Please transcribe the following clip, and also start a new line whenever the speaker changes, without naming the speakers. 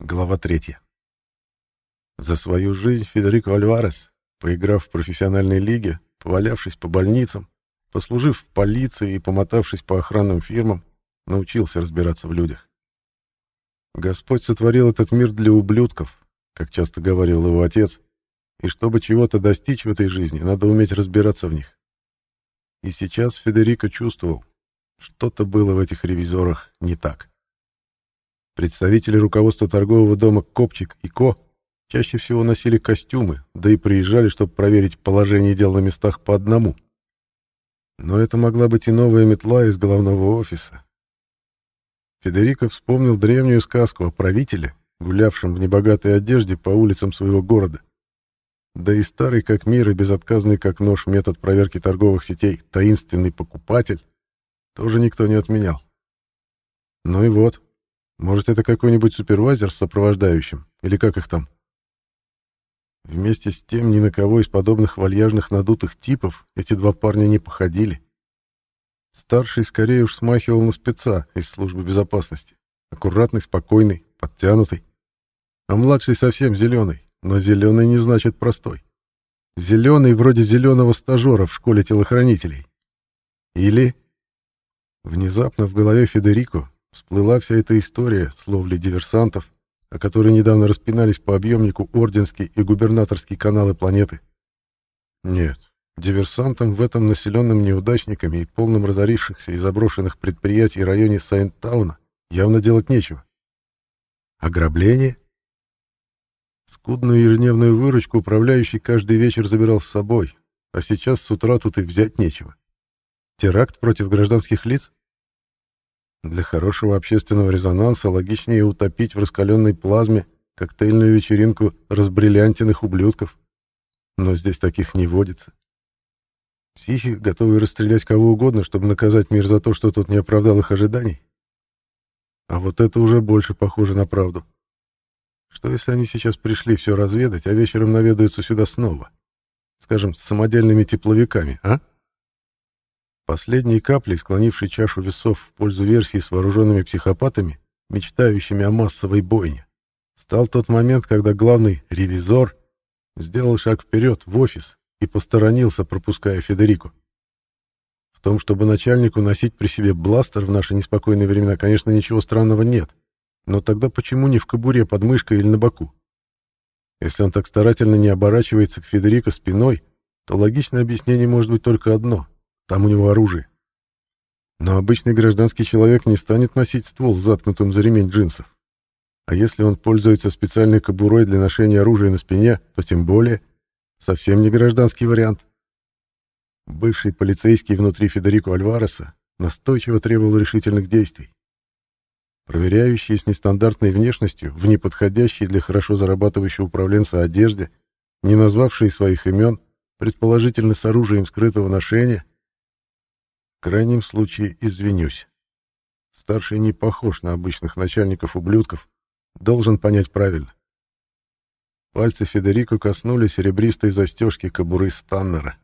Глава 3. За свою жизнь Федерико Альварес, поиграв в профессиональной лиге, повалявшись по больницам, послужив в полиции и помотавшись по охранным фирмам, научился разбираться в людях. Господь сотворил этот мир для ублюдков, как часто говорил его отец, и чтобы чего-то достичь в этой жизни, надо уметь разбираться в них. И сейчас Федерико чувствовал, что-то было в этих ревизорах не так. Представители руководства торгового дома «Копчик» и «Ко» чаще всего носили костюмы, да и приезжали, чтобы проверить положение дел на местах по одному. Но это могла быть и новая метла из головного офиса. Федерико вспомнил древнюю сказку о правителе, гулявшем в небогатой одежде по улицам своего города. Да и старый как мир и безотказный как нож метод проверки торговых сетей «таинственный покупатель» тоже никто не отменял. Ну и вот, может, это какой-нибудь супервайзер с сопровождающим? Или как их там? Вместе с тем, ни на кого из подобных вальяжных надутых типов эти два парня не походили. Старший скорее уж смахивал на спеца из службы безопасности. Аккуратный, спокойный, подтянутый. А младший совсем зеленый, но зеленый не значит простой. Зеленый вроде зеленого стажера в школе телохранителей. Или... Внезапно в голове Федерико всплыла вся эта история с ловлей диверсантов, о которой недавно распинались по объемнику Орденский и губернаторский каналы планеты. Нет, диверсантам в этом населенном неудачниками и полном разорившихся и заброшенных предприятий районе Сайнтауна явно делать нечего. Ограбление? Скудную ежедневную выручку управляющий каждый вечер забирал с собой, а сейчас с утра тут и взять нечего. Теракт против гражданских лиц? Для хорошего общественного резонанса логичнее утопить в раскаленной плазме коктейльную вечеринку разбриллиантенных ублюдков. Но здесь таких не водится. Психи, готовы расстрелять кого угодно, чтобы наказать мир за то, что тот не оправдал их ожиданий. А вот это уже больше похоже на правду. Что если они сейчас пришли все разведать, а вечером наведаются сюда снова? Скажем, с самодельными тепловиками, а? Последней каплей, склонившей чашу весов в пользу версии с вооруженными психопатами, мечтающими о массовой бойне, стал тот момент, когда главный ревизор сделал шаг вперед в офис и посторонился, пропуская Федерику. В том, чтобы начальнику носить при себе бластер в наши неспокойные времена, конечно, ничего странного нет. Но тогда почему не в кобуре под мышкой или на боку? Если он так старательно не оборачивается к Федерико спиной, то логичное объяснение может быть только одно — там у него оружие. Но обычный гражданский человек не станет носить ствол, заткнутым за ремень джинсов. А если он пользуется специальной кобурой для ношения оружия на спине, то тем более совсем не гражданский вариант. Бывший полицейский внутри Федерико Альвареса настойчиво требовал решительных действий. Проверяющие с нестандартной внешностью, в неподходящей для хорошо зарабатывающего управленца одежде, не назвавшие своих имен, предположительно с оружием скрытого ношения, в крайнем случае извинюсь. Старший не похож на обычных начальников-ублюдков, должен понять правильно. Пальцы Федерико коснулись серебристой застежки кобуры Станнера.